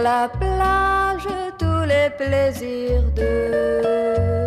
la plage tous les plaisirs de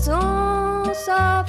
présence à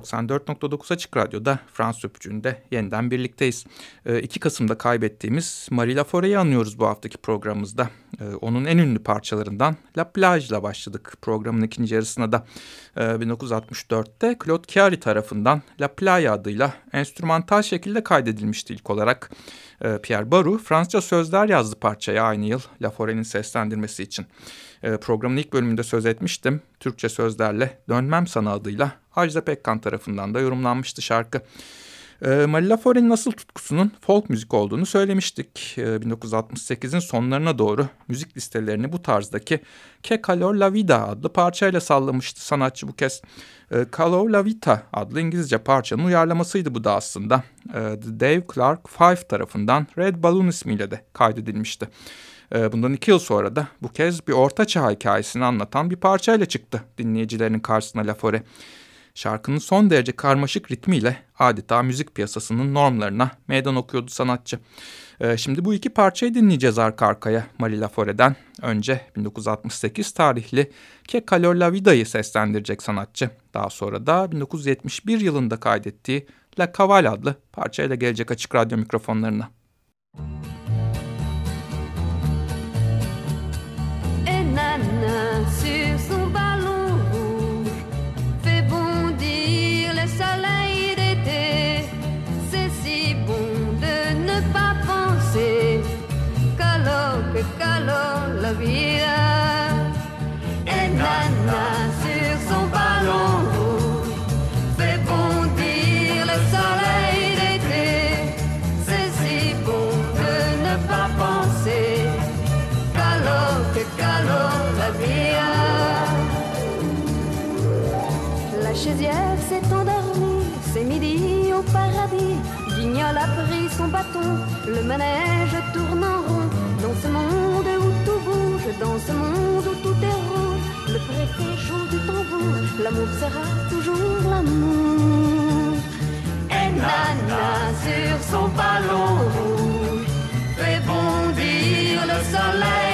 94.9 Açık Radyo'da Fransız Öpücüğü'nde yeniden birlikteyiz. Ee, 2 Kasım'da kaybettiğimiz Marie Lafore'yi anıyoruz bu haftaki programımızda. Ee, onun en ünlü parçalarından La Plage ile başladık programın ikinci yarısına da. Ee, 1964'te Claude Chiari tarafından La Playa adıyla enstrümantal şekilde kaydedilmişti ilk olarak. Ee, Pierre Baru Fransızca sözler yazdı parçaya aynı yıl Lafore'nin seslendirmesi için. Ee, programın ilk bölümünde söz etmiştim. Türkçe sözlerle Dönmem Sana adıyla Ajda Pekkan tarafından da yorumlanmıştı şarkı. Ee, Marie Lafore'nin asıl tutkusunun folk müzik olduğunu söylemiştik. Ee, 1968'in sonlarına doğru müzik listelerini bu tarzdaki Que Calor La Vida adlı parçayla sallamıştı sanatçı bu kez. Ee, Calor La Vita adlı İngilizce parçanın uyarlamasıydı bu da aslında. Ee, The Dave Clark Five tarafından Red Balloon ismiyle de kaydedilmişti. Ee, Bundan iki yıl sonra da bu kez bir ortaçağ hikayesini anlatan bir parçayla çıktı dinleyicilerinin karşısına Lafore. Şarkının son derece karmaşık ritmiyle adeta müzik piyasasının normlarına meydan okuyordu sanatçı. Ee, Şimdi bu iki parçayı dinleyeceğiz arka arkaya Marie Lafore'den. Önce 1968 tarihli Que Calor La Vida'yı seslendirecek sanatçı. Daha sonra da 1971 yılında kaydettiği La Cavale adlı parçayla gelecek açık radyo mikrofonlarına. Et la. La chaisière s'est endormie, c'est midi au paradis. Guignol a pris son bâton, le manège tourne en rond. Dans ce monde où tout bouge, dans ce monde où tout est rouge, le préfet joue du tambour, l'amour sera toujours l'amour. Et Nana sur son ballon bondir le soleil.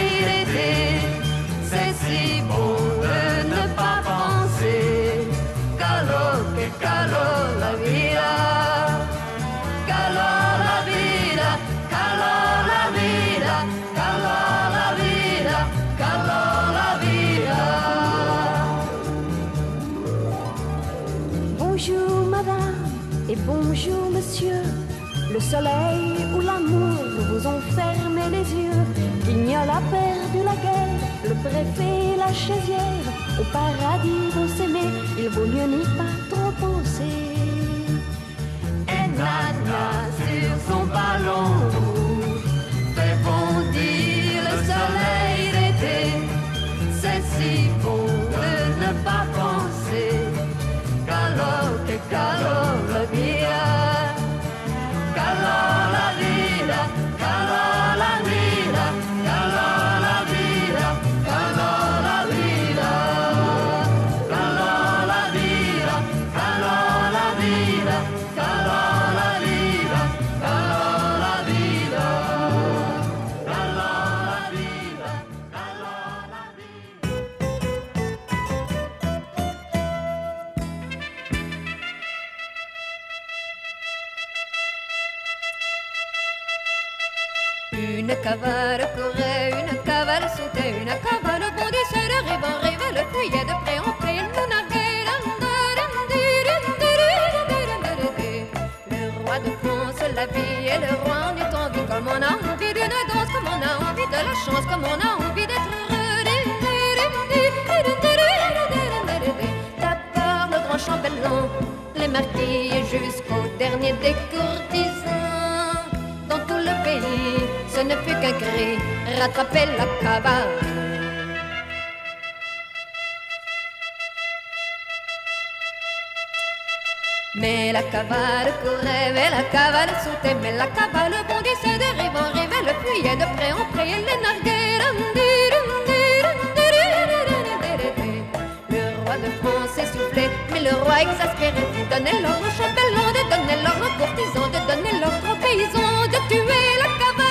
Bonjour monsieur. Le soleil ou l'amour vous ont fermé les yeux. Y a perdu la guerre, le préfet et la chaisière. Au paradis vont s'aimer, il vaut mieux n'y pas trop penser. Et Nana sur son ballon fait bondir le soleil d'été. C'est si beau des courtisans. Dans tout le pays, ce ne fut qu'un cri, rattraper la cavale. Mais la cavale courait, mais la cavale sautait, mais la cavale bondissait de rive en rive, elle fuyait de près en près, elle les narguait. De France essoufflé, mais le roi exaspéré, donnait l'ordre au chambellan, de donner l'ordre aux courtisans, de donner l'ordre aux paysans, de tuer la cavale.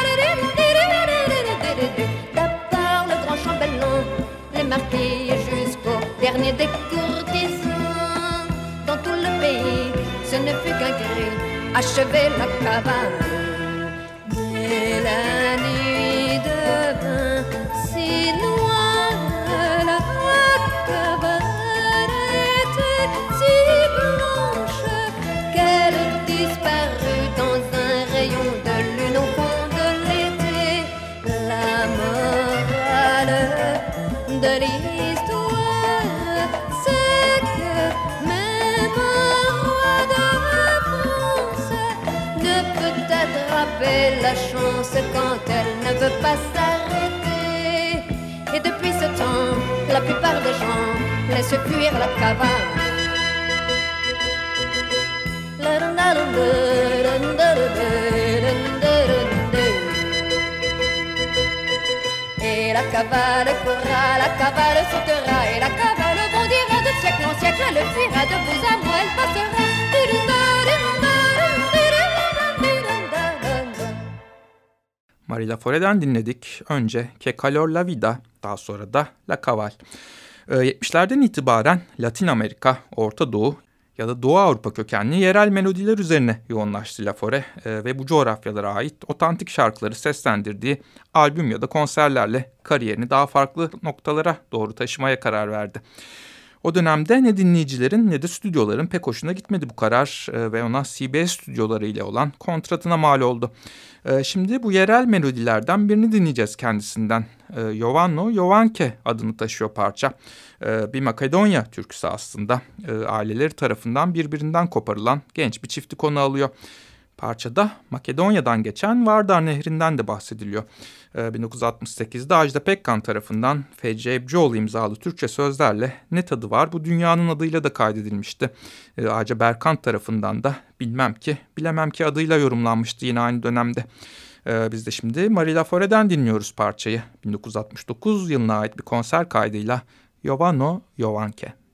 D'abord le grand chambellan, les marquis jusqu'au dernier des courtisans. Dans tout le pays, ce ne fut qu'un cri, achever la cavale. Chance quand elle ne veut pas s'arrêter. Et depuis ce temps, la plupart des gens laissent fuir la cavale. Et la cavale courra, la cavale sautera, et la cavale bondira de siècle en siècle, elle fuira de vous à moi, elle passera. Marila Fore'den dinledik. Önce Que Calor La Vida, daha sonra da La Caval. Ee, 70'lerden itibaren Latin Amerika, Orta Doğu ya da Doğu Avrupa kökenli yerel melodiler üzerine yoğunlaştı Lafore ee, ve bu coğrafyalara ait otantik şarkıları seslendirdiği albüm ya da konserlerle kariyerini daha farklı noktalara doğru taşımaya karar verdi. O dönemde ne dinleyicilerin ne de stüdyoların pek hoşuna gitmedi bu karar e, ve ona CBS stüdyoları ile olan kontratına mal oldu. E, şimdi bu yerel melodilerden birini dinleyeceğiz kendisinden. E, Jovanno Jovanke adını taşıyor parça. E, bir Makedonya türküsü aslında. Aileleri tarafından birbirinden koparılan genç bir çifti konu alıyor. Parçada Makedonya'dan geçen Vardar Nehri'nden de bahsediliyor. Ee, 1968'de Ajda Pekkan tarafından Fecri Ebcioğlu imzalı Türkçe sözlerle Ne Tadı Var bu dünyanın adıyla da kaydedilmişti. Ee, Ayrıca Berkant tarafından da Bilmem Ki, Bilemem Ki adıyla yorumlanmıştı yine aynı dönemde. Ee, biz de şimdi Marila Fore'den dinliyoruz parçayı. 1969 yılına ait bir konser kaydıyla Jovano Jovanke.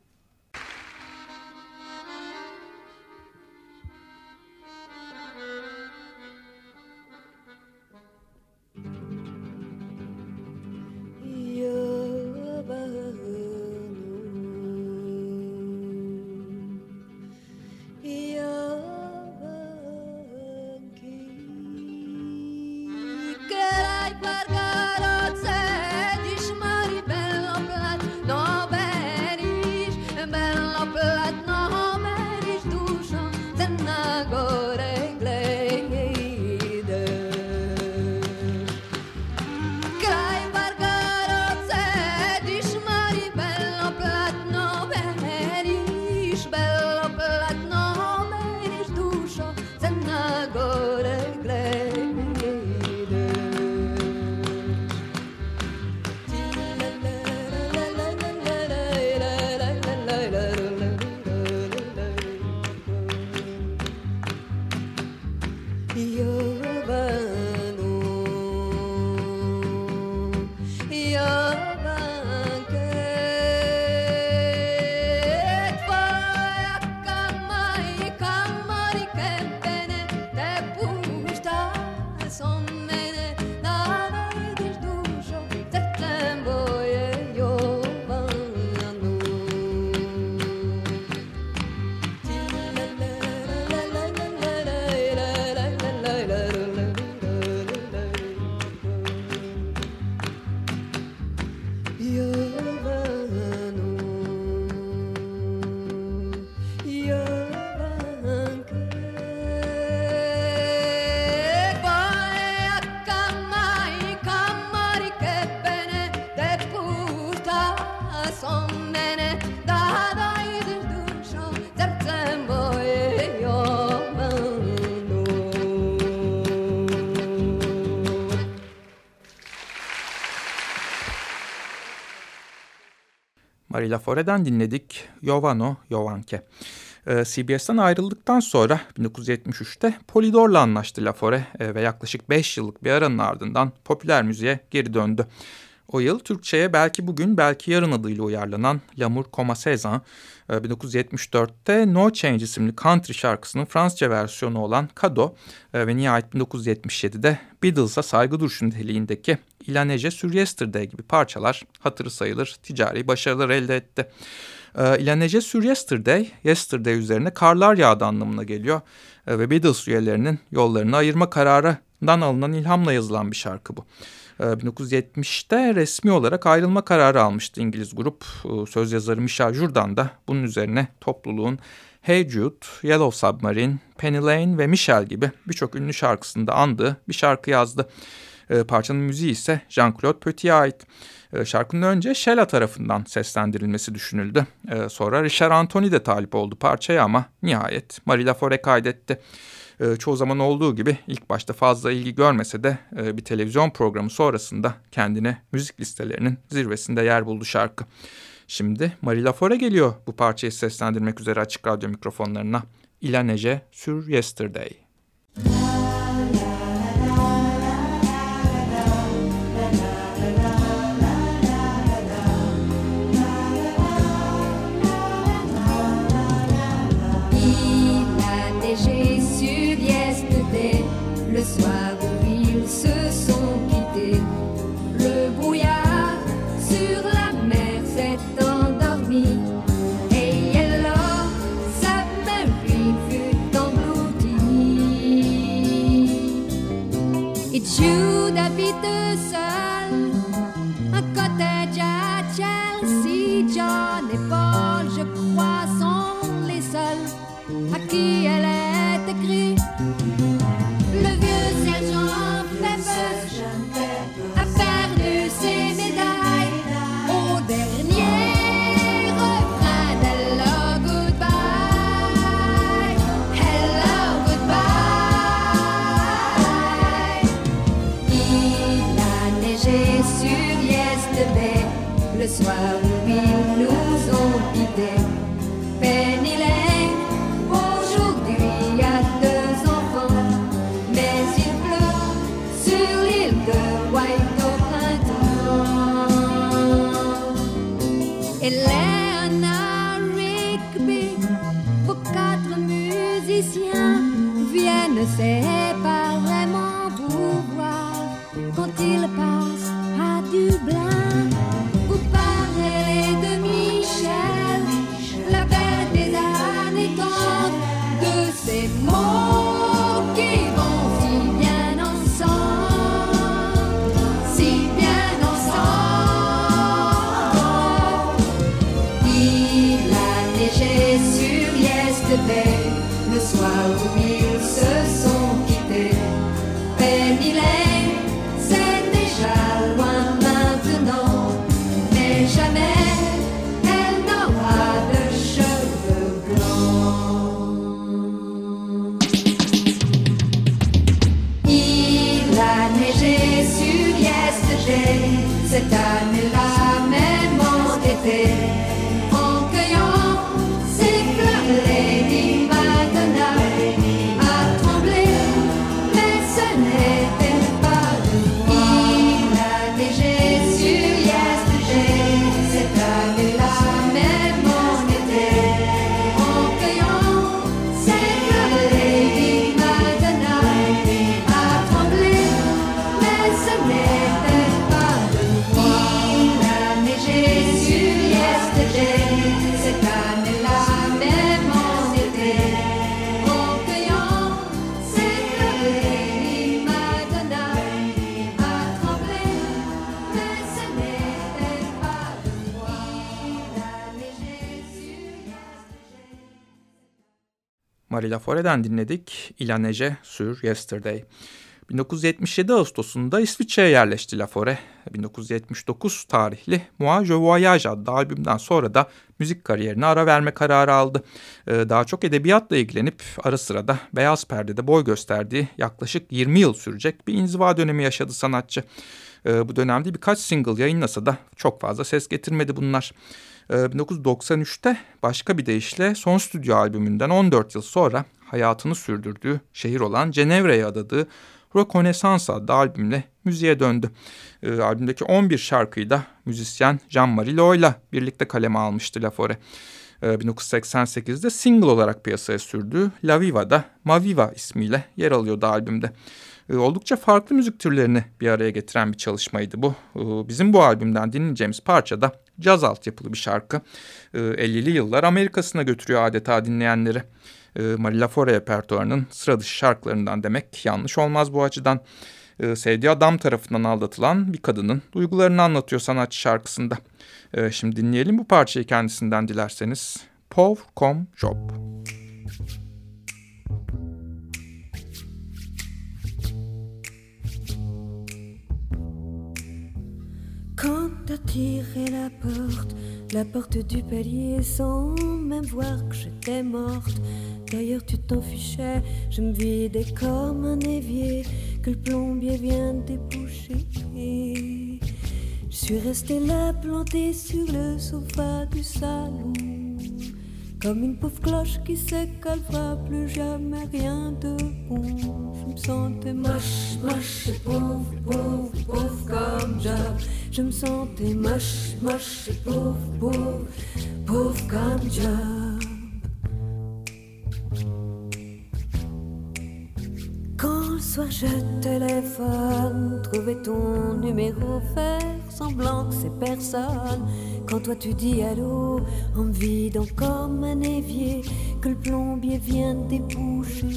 Marie Lafore'den dinledik Jovano Jovanke. Ee, CBS'ten ayrıldıktan sonra 1973'te Polydor'la anlaştı Lafore e, ve yaklaşık 5 yıllık bir aranın ardından popüler müziğe geri döndü. O yıl Türkçe'ye belki bugün belki yarın adıyla uyarlanan L'amour comme saison, 1974'te No Change isimli country şarkısının Fransızca versiyonu olan Kado e, ve nihayet 1977'de Beatles'a saygı duruşu niteliğindeki Il a neige sur yesterday gibi parçalar hatırı sayılır ticari başarılar elde etti. E, Il a neige sur yesterday, yesterday üzerine karlar yağdı anlamına geliyor e, ve Beatles üyelerinin yollarını ayırma kararından alınan ilhamla yazılan bir şarkı bu. 1970'te ee, resmi olarak ayrılma kararı almıştı İngiliz grup. Ee, söz yazarı Michel Jourdan da bunun üzerine topluluğun Hey Jude, Yellow Submarine, Penny Lane ve Michel gibi birçok ünlü şarkısında andığı bir şarkı yazdı. Ee, parçanın müziği ise Jean-Claude Petit'e ait. Şarkının önce Sheila tarafından seslendirilmesi düşünüldü. Sonra Richard Anthony de talip oldu parçaya ama nihayet Marie Laforêt kaydetti e, çoğu zaman olduğu gibi ilk başta fazla ilgi görmese de e, bir televizyon programı sonrasında kendine müzik listelerinin zirvesinde yer buldu şarkı. Şimdi Marie Laforêt geliyor bu parçayı seslendirmek üzere açık radyo mikrofonlarına. Jude habite seul un cottage à Chelsea. John et Paul, je crois, sont les seuls à qui elle musiciens viennent, c'est pas vraiment vous voir quand ils parlent. Marie Lafore'den dinledik Il a neige sur yesterday. 1977 Ağustos'unda İsviçre'ye yerleşti Lafore. 1979 tarihli Moi Je Voyage adlı albümden sonra da müzik kariyerine ara verme kararı aldı. Ee, daha çok edebiyatla ilgilenip ara sıra da Beyaz Perde'de boy gösterdiği yaklaşık 20 yıl sürecek bir inziva dönemi yaşadı sanatçı. Ee, bu dönemde birkaç single yayınlasa da çok fazla ses getirmedi bunlar. 1993'te başka bir deyişle son stüdyo albümünden 14 yıl sonra hayatını sürdürdüğü şehir olan Cenevre'ye adadığı Rock Renaissance adlı albümle müziğe döndü. E, albümdeki 11 şarkıyı da müzisyen Jean-Marie Lo'yla birlikte kaleme almıştı Lafore. E, 1988'de single olarak piyasaya sürdüğü La Viva'da Maviva ismiyle yer alıyordu albümde. E, oldukça farklı müzik türlerini bir araya getiren bir çalışmaydı bu. E, bizim bu albümden dinleyeceğimiz parça da caz altyapılı bir şarkı. E, 50'li yıllar Amerika'sına götürüyor adeta dinleyenleri e, Marie Lafore repertuarının sıra dışı şarkılarından demek yanlış olmaz bu açıdan. E, sevdiği adam tarafından aldatılan bir kadının duygularını anlatıyor sanatçı şarkısında. E, şimdi dinleyelim bu parçayı kendisinden dilerseniz. Pauvre comme Job. T'as la porte, la porte du palier sans même voir que j'étais morte. D'ailleurs, tu t'en fichais, je me vidais comme un évier que le plombier vient déboucher. Je suis restée là plantée sur le sofa du salon. Comme une pauvre cloche qui sait qu'elle fera plus jamais rien de bon. Je me sentais moche, moche et pauvre, pauvre, pauvre comme job. Je me sentais moche, moche et pauvre, pauvre, pauvre comme job. Quand le soir je téléphone, trouver ton numéro, faire semblant que c'est personne. Quand toi tu dis allô, en me vidant comme un évier, que le plombier vient déboucher.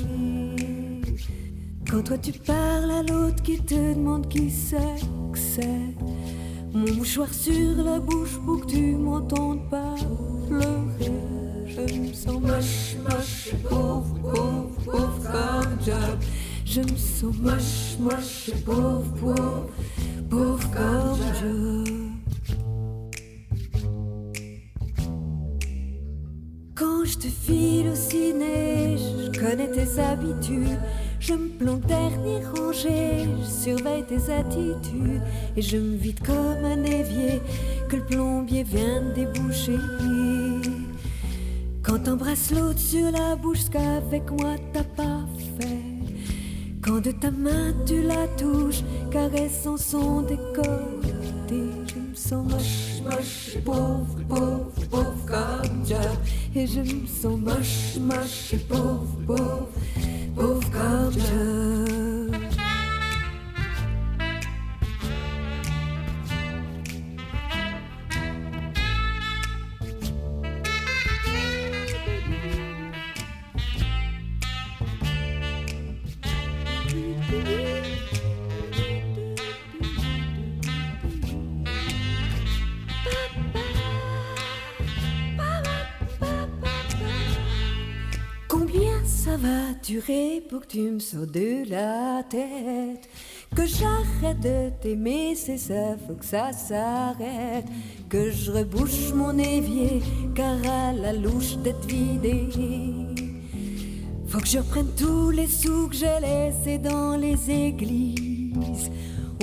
Quand toi tu parles à l'autre qui te demande qui c'est que c'est. Mon mouchoir sur la bouche pour que tu m'entendes pas pleurer. Je me sens moche, moche, pauvre, pauvre, pauvre comme job. Je me sens moche, moche, pauvre, pauvre, pauvre comme job. Te file au ciné, je connais tes habitudes. Je me planque dernier rangé, je surveille tes attitudes et je me vide comme un évier que le plombier vient de déboucher. Quand t'embrasses l'autre sur la bouche, ce qu'avec moi t'as pas fait. Quand de ta main tu la touches, caressant son décolleté, je me sens moche, moche, pauvre, pauvre, pauvre comme job. Et je me sens moche, moche et pauvre, pauvre, pauvre comme job. Pour que tu me sautes de la tête. Que j'arrête de t'aimer, c'est ça, faut que ça s'arrête. Que je rebouche mon évier, car à la louche d'être vidé. Faut que je reprenne tous les sous que j'ai laissés dans les églises.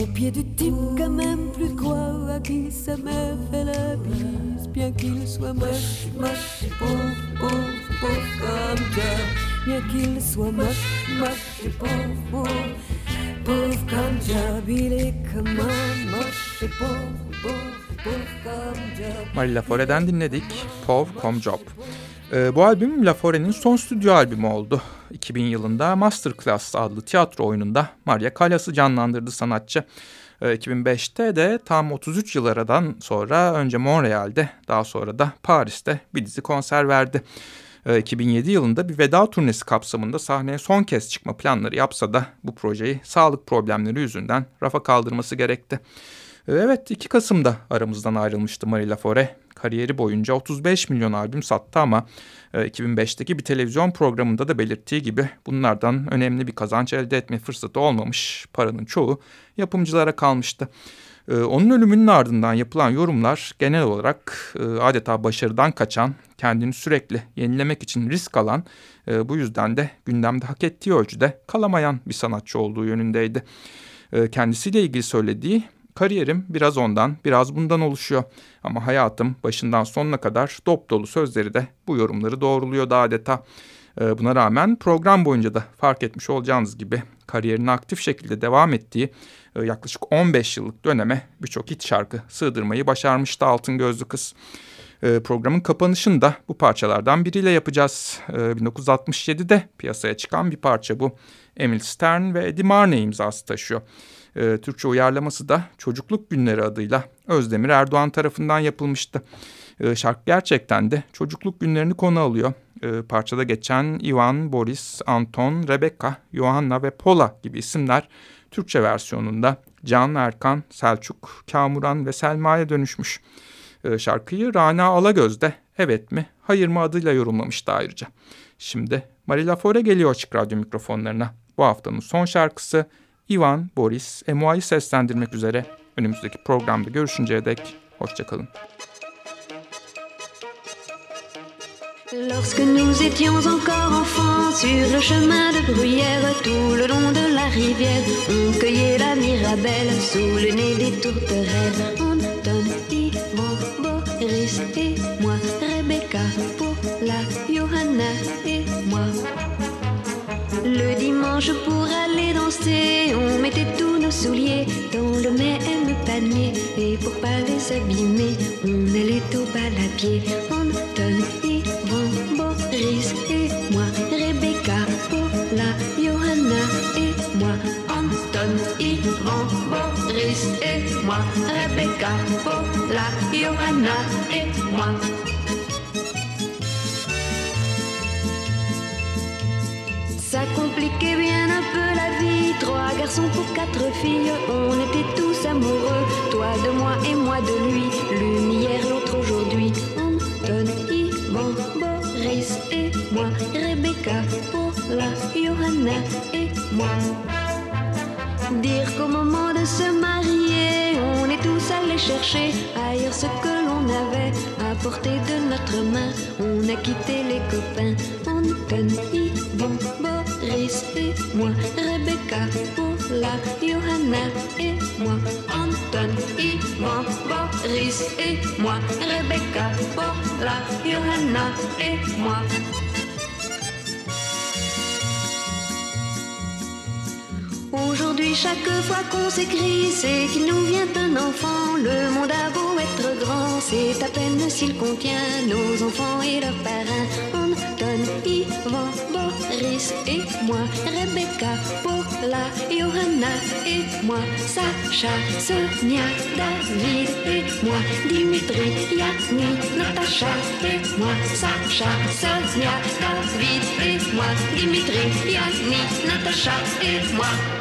Au pied du type quand même plus de quoi à qui ça me fait la bise. Bien qu'il soit moche, moche, pauvre, pauvre, pauvre comme job Bien qu'il soit moche, moche et pauvre, pauvre, comme job Il est comment moche et pauvre, pauvre, pauvre comme job Marie Lafore'den dinledik Pauvre Comme Job. Ee, bu albüm Lafore'nin son stüdyo albümü oldu. 2000 yılında Masterclass adlı tiyatro oyununda Maria Callas'ı canlandırdı sanatçı. Ee, 2005'te de tam 33 yıl aradan sonra önce Montreal'de daha sonra da Paris'te bir dizi konser verdi. Ee, 2007 yılında bir veda turnesi kapsamında sahneye son kez çıkma planları yapsa da bu projeyi sağlık problemleri yüzünden rafa kaldırması gerekti. Ee, Evet 2 Kasım'da aramızdan ayrılmıştı Marie Lafore. Kariyeri boyunca 35 milyon albüm sattı ama e, 2005'teki bir televizyon programında da belirttiği gibi bunlardan önemli bir kazanç elde etme fırsatı olmamış. Paranın çoğu yapımcılara kalmıştı. E, Onun ölümünün ardından yapılan yorumlar genel olarak e, adeta başarıdan kaçan, kendini sürekli yenilemek için risk alan, e, bu yüzden de gündemde hak ettiği ölçüde kalamayan bir sanatçı olduğu yönündeydi. E, Kendisiyle ilgili söylediği Kariyerim biraz ondan, biraz bundan oluşuyor. Ama hayatım başından sonuna kadar dop dolu sözleri de bu yorumları doğruluyordu adeta. Ee, buna rağmen program boyunca da fark etmiş olacağınız gibi kariyerine aktif şekilde devam ettiği e, yaklaşık 15 yıllık döneme birçok hit şarkı sığdırmayı başarmıştı Altın Gözlü Kız. Ee, programın kapanışını da bu parçalardan biriyle yapacağız. 1967'de ee, piyasaya çıkan bir parça bu. Emil Stern ve Eddie Marney imzası taşıyor. Türkçe uyarlaması da Çocukluk Günleri adıyla Özdemir Erdoğan tarafından yapılmıştı. şarkı gerçekten de çocukluk günlerini konu alıyor. Parçada geçen Ivan, Boris, Anton, Rebecca, Johanna ve Pola gibi isimler Türkçe versiyonunda Can, Erkan, Selçuk, Kamuran ve Selma'ya dönüşmüş. E, şarkıyı Rana Alagöz de evet mi hayır mı adıyla yorumlamıştı ayrıca. Şimdi Marila Fore geliyor açık radyo mikrofonlarına. Bu haftanın son şarkısı Ivan, Boris, Emoa'yı seslendirmek üzere. Önümüzdeki programda görüşünceye dek hoşçakalın. Lorsque nous étions encore enfants, sur le chemin de bruyère, tout le long de la rivière, on cueillait la mirabelle sous le nez des tourterelles. On donne Yvon, Boris et moi, Rebecca, pour la Johanna et moi. Le dimanche pour aller danser, on mettait tous nos souliers dans le même panier. Et pour pas les abîmer, on allait au bal à pied. On donne Boris et moi, Rebecca, Paula, Johanna et moi, Anton, Yvan, Boris et moi, Rebecca, Paula, Johanna et moi. Ça compliquait bien un peu la vie, trois garçons pour quatre filles, on était tous amoureux, toi de moi et moi de lui, l'une hier, l'autre aujourd'hui, Anton, Yvan, Boris et moi, Rebecca, Paula, Johanna et moi. Dire qu'au moment de se marier, on est tous allés chercher ailleurs ce que avait à portée de notre main. On a quitté les copains, Anton, Yvan, Boris et moi, Rebecca, Paula, Johanna et moi, Anton, Yvan, Boris et moi, Rebecca, Paula, Johanna et moi. Chaque fois qu'on s'écrit, c'est qu'il nous vient un enfant. Le monde a beau être grand, c'est à peine s'il contient nos enfants et leurs parrains. Anton, Yvan, Boris et moi, Rebecca, Paula, Johanna et moi, Sacha, Sonia, David et moi, Dimitri, Yanni, Natacha et moi, Sacha, Sonia, David et moi, Dimitri, Yanni, Natacha et moi.